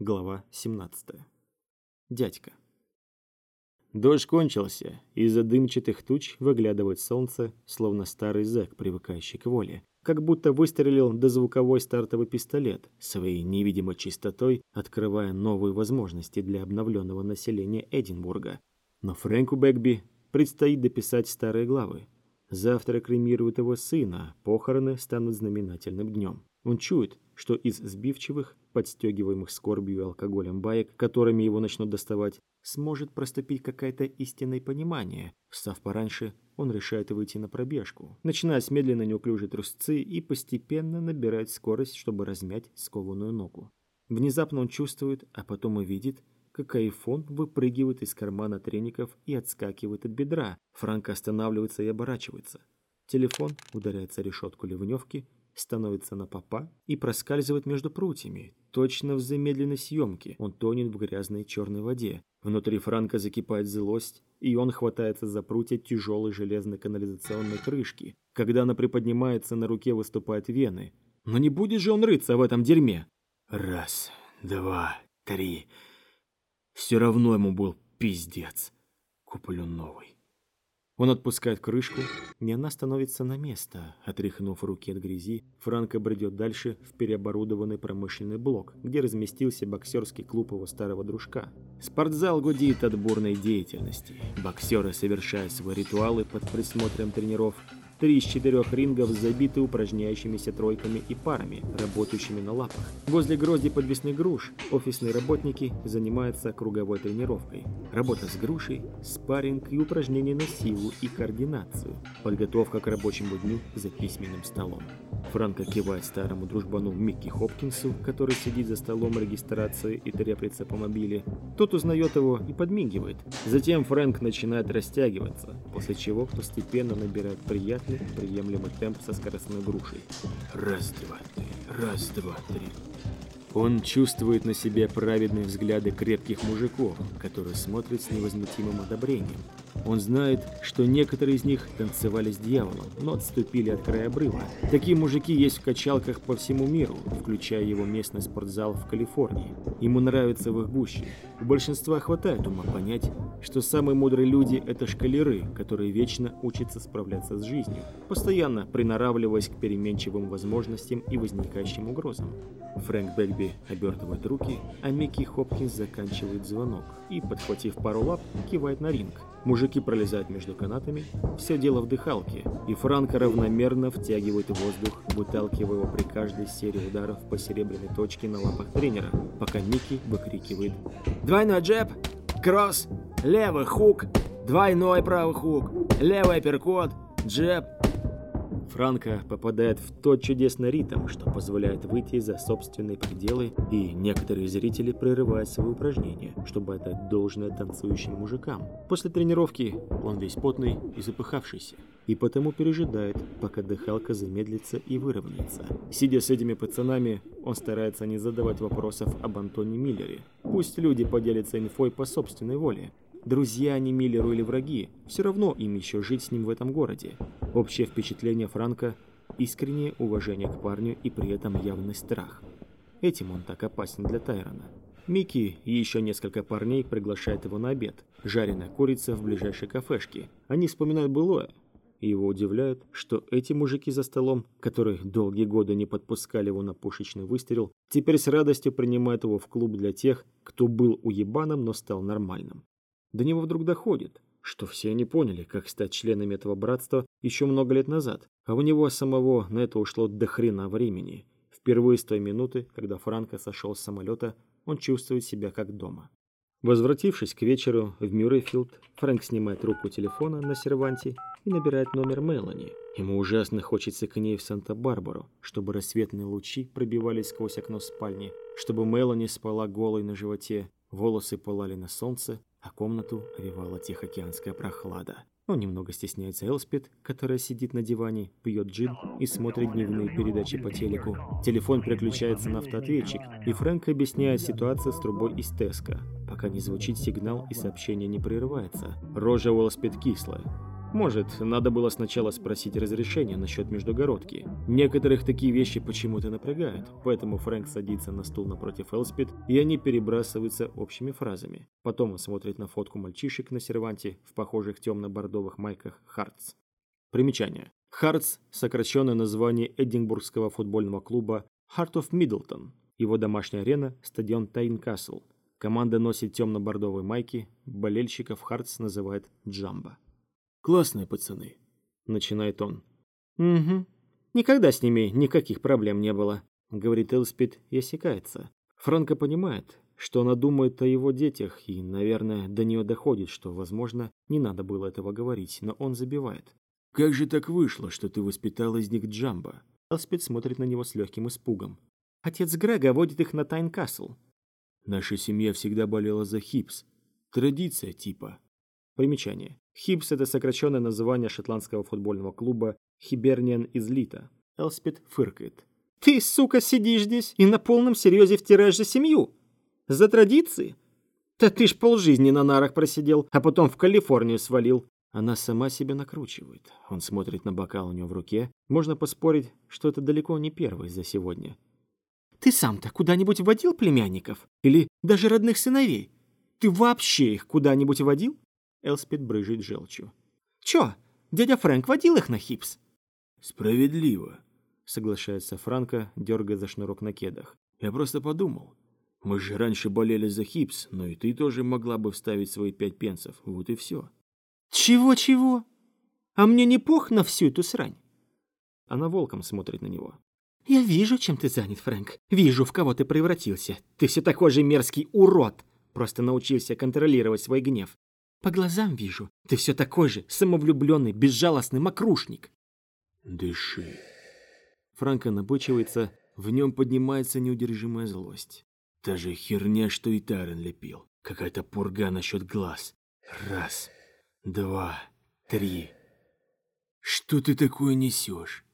Глава 17. Дядька. Дождь кончился, из-за дымчатых туч выглядывает солнце, словно старый зэк, привыкающий к воле. Как будто выстрелил дозвуковой стартовый пистолет, своей невидимой чистотой открывая новые возможности для обновленного населения Эдинбурга. Но Фрэнку Бэкби предстоит дописать старые главы. Завтра кремируют его сына, похороны станут знаменательным днем. Он чует, что из сбивчивых, подстегиваемых скорбью и алкоголем баек, которыми его начнут доставать, сможет проступить какое-то истинное понимание. Встав пораньше, он решает выйти на пробежку, начиная с медленно неуклюжей трусцы и постепенно набирать скорость, чтобы размять скованную ногу. Внезапно он чувствует, а потом увидит, как айфон выпрыгивает из кармана треников и отскакивает от бедра. Франк останавливается и оборачивается. Телефон ударяется решетку ливневки, становится на попа и проскальзывает между прутьями. Точно в замедленной съемке он тонет в грязной черной воде. Внутри Франка закипает злость, и он хватается за прутья тяжелой железной канализационной крышки. Когда она приподнимается, на руке выступают вены. Но не будет же он рыться в этом дерьме? Раз, два, три. Все равно ему был пиздец. Куплю новый. Он отпускает крышку, и она становится на место. Отряхнув руки от грязи, Франко бредет дальше в переоборудованный промышленный блок, где разместился боксерский клуб его старого дружка. Спортзал гудит от бурной деятельности. Боксеры совершают свои ритуалы под присмотром тренеров, Три из четырех рингов забиты упражняющимися тройками и парами, работающими на лапах. Возле грозди подвесных груш офисные работники занимаются круговой тренировкой. Работа с грушей, спарринг и упражнения на силу и координацию. Подготовка к рабочему дню за письменным столом. Франко кивает старому дружбану Микки Хопкинсу, который сидит за столом регистрации и треплется по мобиле. Тот узнает его и подмигивает. Затем Фрэнк начинает растягиваться, после чего постепенно набирает приятный приемлемый темп со скоростной грушей. Раз, два, три, раз, два, три. Он чувствует на себе праведные взгляды крепких мужиков, которые смотрят с невозмутимым одобрением. Он знает, что некоторые из них танцевали с дьяволом, но отступили от края обрыва. Такие мужики есть в качалках по всему миру, включая его местный спортзал в Калифорнии. Ему нравится в их гуще. У большинства хватает ума понять, что самые мудрые люди – это шкалеры, которые вечно учатся справляться с жизнью, постоянно приноравливаясь к переменчивым возможностям и возникающим угрозам. Фрэнк Бельби обертывает руки, а Микки Хопкинс заканчивает звонок и, подхватив пару лап, кивает на ринг. Мужики пролезают между канатами, все дело в дыхалке, и Франко равномерно втягивает воздух, выталкивая его при каждой серии ударов по серебряной точке на лапах тренера, пока Микки выкрикивает «Двойной джеб! Кросс! Левый хук! Двойной правый хук! Левый апперкот! Джеб! Франко попадает в тот чудесный ритм, что позволяет выйти за собственные пределы, и некоторые зрители прерывают свои упражнения, чтобы отдать должное танцующим мужикам. После тренировки он весь потный и запыхавшийся, и потому пережидает, пока дыхалка замедлится и выровняется. Сидя с этими пацанами, он старается не задавать вопросов об Антоне Миллере. Пусть люди поделятся инфой по собственной воле, Друзья они Миллеру или враги, все равно им еще жить с ним в этом городе. Общее впечатление Франка – искреннее уважение к парню и при этом явный страх. Этим он так опасен для Тайрона. Микки и еще несколько парней приглашают его на обед. Жареная курица в ближайшей кафешке. Они вспоминают былое. И его удивляет, что эти мужики за столом, которые долгие годы не подпускали его на пушечный выстрел, теперь с радостью принимают его в клуб для тех, кто был уебаном, но стал нормальным. До него вдруг доходит, что все они поняли, как стать членами этого братства еще много лет назад, а у него самого на это ушло до хрена времени. Впервые с той минуты, когда Франко сошел с самолета, он чувствует себя как дома. Возвратившись к вечеру в Мюррейфилд, Фрэнк снимает трубку телефона на серванте и набирает номер Мелани. Ему ужасно хочется к ней в Санта-Барбару, чтобы рассветные лучи пробивались сквозь окно спальни, чтобы Мелани спала голой на животе, волосы пылали на солнце, а комнату овивала тихоокеанская прохлада. Он немного стесняется Элспид, которая сидит на диване, пьет джин и смотрит дневные передачи по телеку. Телефон переключается на автоответчик, и Фрэнк объясняет ситуацию с трубой из Теска, пока не звучит сигнал и сообщение не прерывается. Рожа у Элспид кислая. Может, надо было сначала спросить разрешения насчет междугородки. Некоторых такие вещи почему-то напрягают, поэтому Фрэнк садится на стул напротив Элспид, и они перебрасываются общими фразами. Потом он смотрит на фотку мальчишек на серванте в похожих темно-бордовых майках «Хартс». Примечание. «Хартс» – сокращенное название Эдинбургского футбольного клуба «Heart of Middleton». Его домашняя арена – стадион Тайнкасл. Команда носит темно-бордовые майки, болельщиков «Хартс» называют «Джамбо». Классные пацаны, начинает он. Угу. Никогда с ними никаких проблем не было, говорит Элспид и осекается. Франко понимает, что она думает о его детях, и, наверное, до нее доходит, что, возможно, не надо было этого говорить, но он забивает. «Как же так вышло, что ты воспитал из них Джамба?» Элспит смотрит на него с легким испугом. «Отец Грега водит их на Тайнкасл». «Наша семья всегда болела за Хибс. Традиция типа». Примечание. Хибс – это сокращенное название шотландского футбольного клуба Хиберниан из Лита. Элспит фыркает. «Ты, сука, сидишь здесь и на полном серьезе втираешь за семью? За традиции? Да ты ж полжизни на нарах просидел, а потом в Калифорнию свалил». Она сама себя накручивает. Он смотрит на бокал у нее в руке. Можно поспорить, что это далеко не первый за сегодня. «Ты сам-то куда-нибудь водил племянников? Или даже родных сыновей? Ты вообще их куда-нибудь водил?» Элспид брыжет желчью. «Чё, дядя Фрэнк водил их на хипс?» «Справедливо», — соглашается Франко, дергая за шнурок на кедах. «Я просто подумал. Мы же раньше болели за хипс, но и ты тоже могла бы вставить свои пять пенсов. Вот и все». «Чего-чего? А мне не пох на всю эту срань?» Она волком смотрит на него. «Я вижу, чем ты занят, Фрэнк. Вижу, в кого ты превратился. Ты все такой же мерзкий урод. Просто научился контролировать свой гнев. По глазам вижу, ты все такой же самовлюбленный, безжалостный мокрушник. Дыши. Франко набычивается, в нем поднимается неудержимая злость. Та же херня, что и Тарен лепил. Какая-то пурга насчет глаз. Раз, два, три. Что ты такое несешь?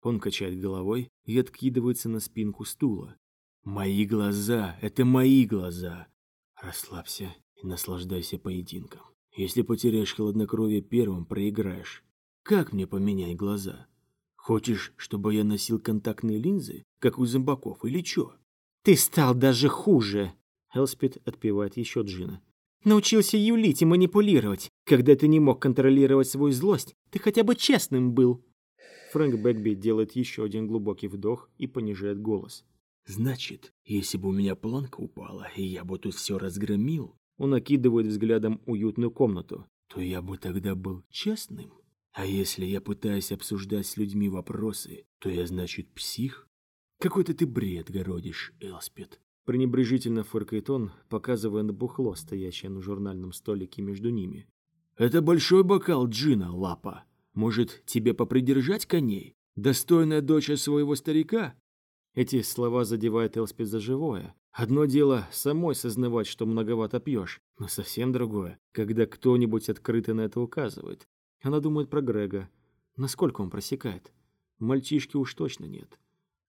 Он качает головой и откидывается на спинку стула. Мои глаза — это мои глаза. Расслабься и наслаждайся поединком. Если потеряешь хладнокровие первым, проиграешь. Как мне поменять глаза? Хочешь, чтобы я носил контактные линзы, как у зомбаков, или чё? Ты стал даже хуже. Элспид отпивает еще джина. Научился юлить и манипулировать. Когда ты не мог контролировать свою злость, ты хотя бы честным был. Фрэнк Бэкби делает еще один глубокий вдох и понижает голос. Значит, если бы у меня планка упала, и я бы тут все разгромил, он окидывает взглядом уютную комнату. То я бы тогда был честным. А если я пытаюсь обсуждать с людьми вопросы, то я, значит, псих? Какой-то ты бред городишь, Элспет. Пренебрежительно фыркает он, показывая на бухло, стоящее на журнальном столике между ними. «Это большой бокал джина, лапа. Может, тебе попридержать коней? Достойная дочь своего старика?» Эти слова задевают Элспет за живое. Одно дело самой сознавать, что многовато пьешь, но совсем другое, когда кто-нибудь открыто на это указывает. Она думает про Грега. Насколько он просекает? Мальчишки уж точно нет.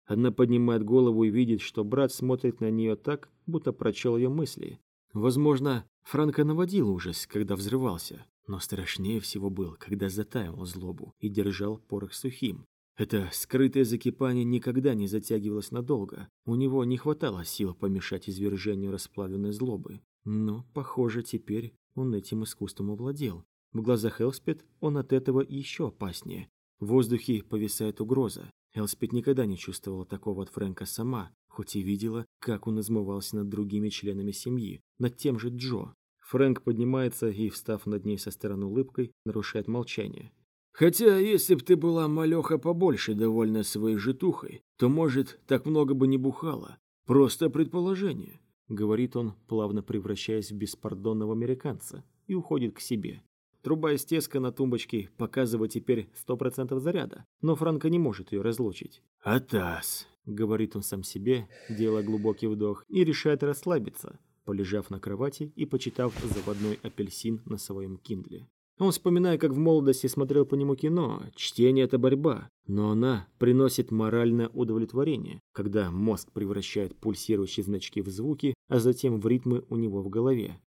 Она поднимает голову и видит, что брат смотрит на нее так, будто прочел ее мысли. Возможно, Франко наводил ужас, когда взрывался, но страшнее всего был, когда затаивал злобу и держал порох сухим. Это скрытое закипание никогда не затягивалось надолго. У него не хватало сил помешать извержению расплавленной злобы. Но, похоже, теперь он этим искусством овладел. В глазах Элспет он от этого еще опаснее. В воздухе повисает угроза. Элспет никогда не чувствовала такого от Фрэнка сама, хоть и видела, как он измывался над другими членами семьи, над тем же Джо. Фрэнк поднимается и, встав над ней со стороны улыбкой, нарушает молчание. Хотя, если б ты была, малеха, побольше довольна своей житухой, то, может, так много бы не бухала. Просто предположение. Говорит он, плавно превращаясь в беспардонного американца, и уходит к себе. Труба из теска на тумбочке показывает теперь сто процентов заряда, но Франко не может ее разлучить. «Атас», — говорит он сам себе, делая глубокий вдох, и решает расслабиться, полежав на кровати и почитав заводной апельсин на своем киндле. Он вспоминает, как в молодости смотрел по нему кино. Чтение – это борьба, но она приносит моральное удовлетворение, когда мозг превращает пульсирующие значки в звуки, а затем в ритмы у него в голове.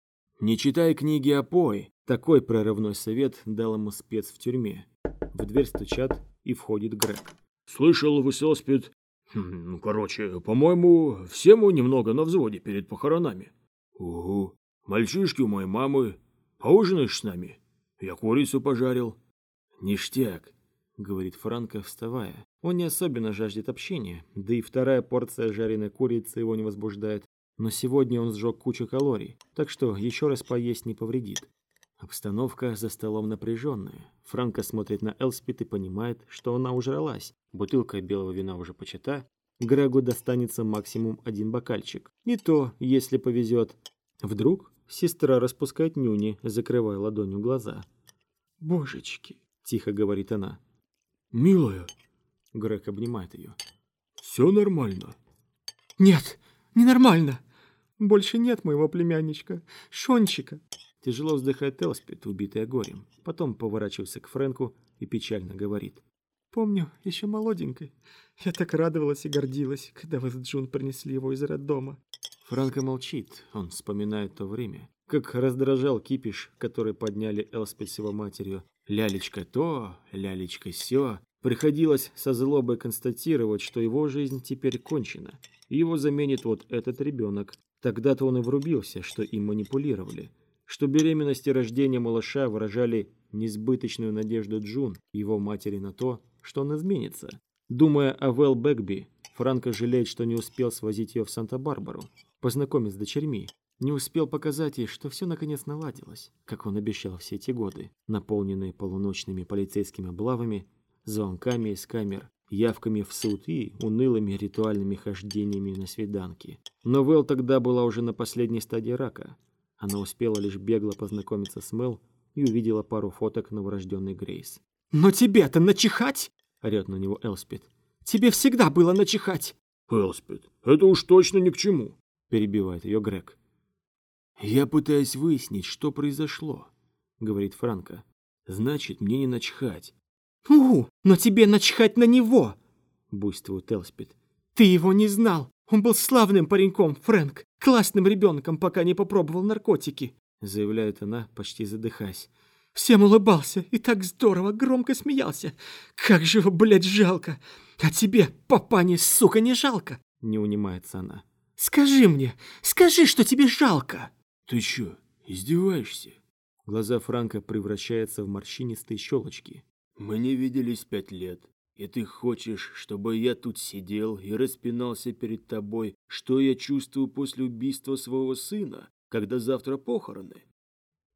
«Не читай книги, а пой», Такой прорывной совет дал ему спец в тюрьме. В дверь стучат, и входит Грег. «Слышал, вы Селспид? Хм, ну, короче, по-моему, все мы немного на взводе перед похоронами». «Угу. Мальчишки у моей мамы. Поужинаешь с нами? Я курицу пожарил». «Ништяк», — говорит Франко, вставая. Он не особенно жаждет общения, да и вторая порция жареной курицы его не возбуждает. Но сегодня он сжег кучу калорий, так что еще раз поесть не повредит. Обстановка за столом напряженная. Франко смотрит на Элспит и понимает, что она ужралась. Бутылка белого вина уже почата. Грегу достанется максимум один бокальчик. И то, если повезет. Вдруг сестра распускает нюни, закрывая ладонью глаза. «Божечки!» – тихо говорит она. «Милая!» – Грег обнимает ее. «Все нормально?» «Нет, ненормально. Больше нет моего племянничка, Шончика. Тяжело вздыхает Элспет, убитая горем. Потом поворачивается к Фрэнку и печально говорит. «Помню, еще молоденькой. Я так радовалась и гордилась, когда вы с Джун принесли его из роддома». Франко молчит. Он вспоминает то время. Как раздражал кипиш, который подняли Элспет с его матерью. Лялечка то, лялечка сё. Приходилось со злобой констатировать, что его жизнь теперь кончена. Его заменит вот этот ребенок. Тогда-то он и врубился, что им манипулировали что беременность и рождение малыша выражали несбыточную надежду Джун, его матери, на то, что он изменится. Думая о Вэл Бэкби, Франко жалеет, что не успел свозить ее в Санта-Барбару, познакомить с дочерьми, не успел показать ей, что все наконец наладилось, как он обещал все эти годы, наполненные полуночными полицейскими облавами, звонками из камер, явками в суд и унылыми ритуальными хождениями на свиданки. Но Вэл тогда была уже на последней стадии рака, она успела лишь бегло познакомиться с Мел и увидела пару фоток новорожденной Грейс. «Но тебе-то начихать!» — орет на него Элспид. «Тебе всегда было начихать!» «Элспид, это уж точно ни к чему!» — перебивает ее Грег. «Я пытаюсь выяснить, что произошло», — говорит Франко. «Значит, мне не начхать». «Угу, но тебе начхать на него!» — буйствует Элспид. «Ты его не знал! Он был славным пареньком, Фрэнк, классным ребенком, пока не попробовал наркотики», заявляет она, почти задыхаясь. «Всем улыбался и так здорово, громко смеялся. Как же его, блядь, жалко! А тебе, папане, сука, не жалко?» Не унимается она. «Скажи мне, скажи, что тебе жалко!» «Ты чё, издеваешься?» Глаза Франка превращаются в морщинистые щелочки. «Мы не виделись пять лет. И ты хочешь, чтобы я тут сидел и распинался перед тобой, что я чувствую после убийства своего сына, когда завтра похороны?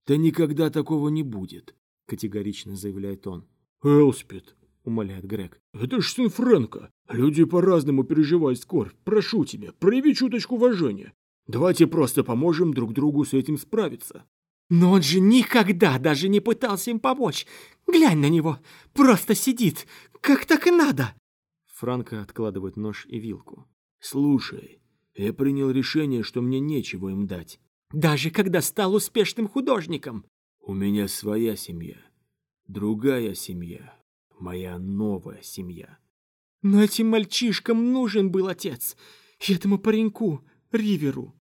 Да никогда такого не будет, категорично заявляет он. Элспид, умоляет Грег. Это ж сын Фрэнка. Люди по-разному переживают скорбь. Прошу тебя, прояви чуточку уважения. Давайте просто поможем друг другу с этим справиться. Но он же никогда даже не пытался им помочь. Глянь на него, просто сидит, как так и надо. Франко откладывает нож и вилку. Слушай, я принял решение, что мне нечего им дать. Даже когда стал успешным художником. У меня своя семья, другая семья, моя новая семья. Но этим мальчишкам нужен был отец, и этому пареньку, Риверу.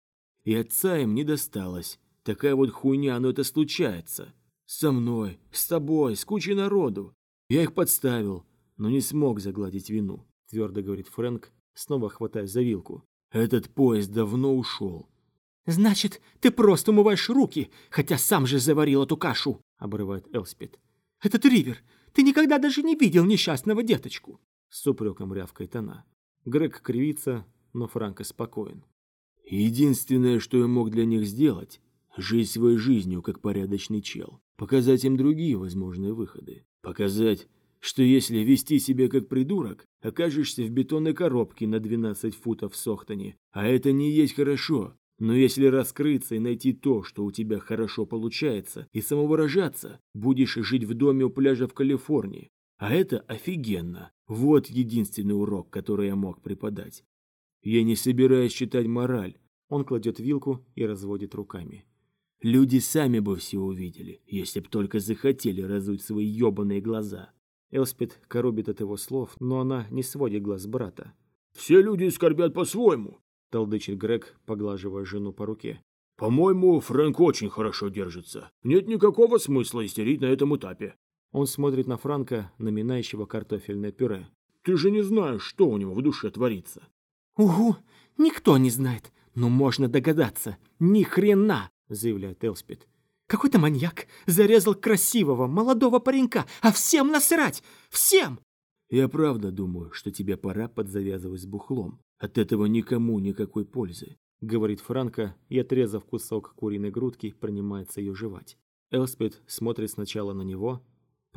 И отца им не досталось. Такая вот хуйня, но это случается. Со мной, с тобой, с кучей народу. Я их подставил, но не смог загладить вину, твердо говорит Фрэнк, снова хватая за вилку. Этот поезд давно ушел. Значит, ты просто умываешь руки, хотя сам же заварил эту кашу, обрывает Элспет. Этот Ривер, ты никогда даже не видел несчастного деточку. С упреком рявкает она. Грег кривится, но Франко спокоен. Единственное, что я мог для них сделать, Жить своей жизнью, как порядочный чел. Показать им другие возможные выходы. Показать, что если вести себя как придурок, окажешься в бетонной коробке на 12 футов в Сохтоне. А это не есть хорошо. Но если раскрыться и найти то, что у тебя хорошо получается, и самовыражаться, будешь жить в доме у пляжа в Калифорнии. А это офигенно. Вот единственный урок, который я мог преподать. Я не собираюсь читать мораль. Он кладет вилку и разводит руками. Люди сами бы все увидели, если б только захотели разуть свои ебаные глаза. Элспет коробит от его слов, но она не сводит глаз брата. «Все люди скорбят по-своему», — толдычит Грег, поглаживая жену по руке. По-моему, Фрэнк очень хорошо держится. Нет никакого смысла истерить на этом этапе. Он смотрит на Франка, наминающего картофельное пюре. Ты же не знаешь, что у него в душе творится. Угу, никто не знает, но можно догадаться. Ни хрена, заявляет Элспид. Какой-то маньяк зарезал красивого молодого паренька, а всем насрать! Всем! Я правда думаю, что тебе пора подзавязывать с бухлом. От этого никому никакой пользы. — говорит Франко и, отрезав кусок куриной грудки, принимается ее жевать. Элспет смотрит сначала на него,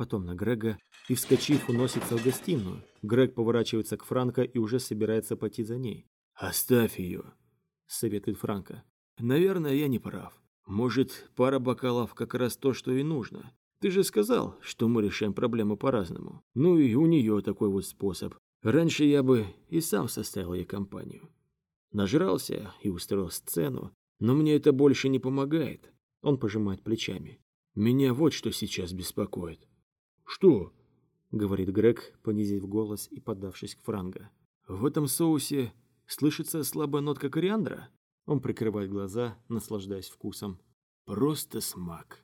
потом на Грега и, вскочив, уносится в гостиную. Грег поворачивается к Франко и уже собирается пойти за ней. «Оставь ее», — советует Франко. «Наверное, я не прав. Может, пара бокалов как раз то, что и нужно. Ты же сказал, что мы решаем проблему по-разному. Ну и у нее такой вот способ. Раньше я бы и сам составил ей компанию. Нажрался и устроил сцену, но мне это больше не помогает. Он пожимает плечами. Меня вот что сейчас беспокоит. Что? говорит Грег, понизив голос и подавшись к Франго. В этом соусе слышится слабая нотка кориандра. Он прикрывает глаза, наслаждаясь вкусом. Просто смак.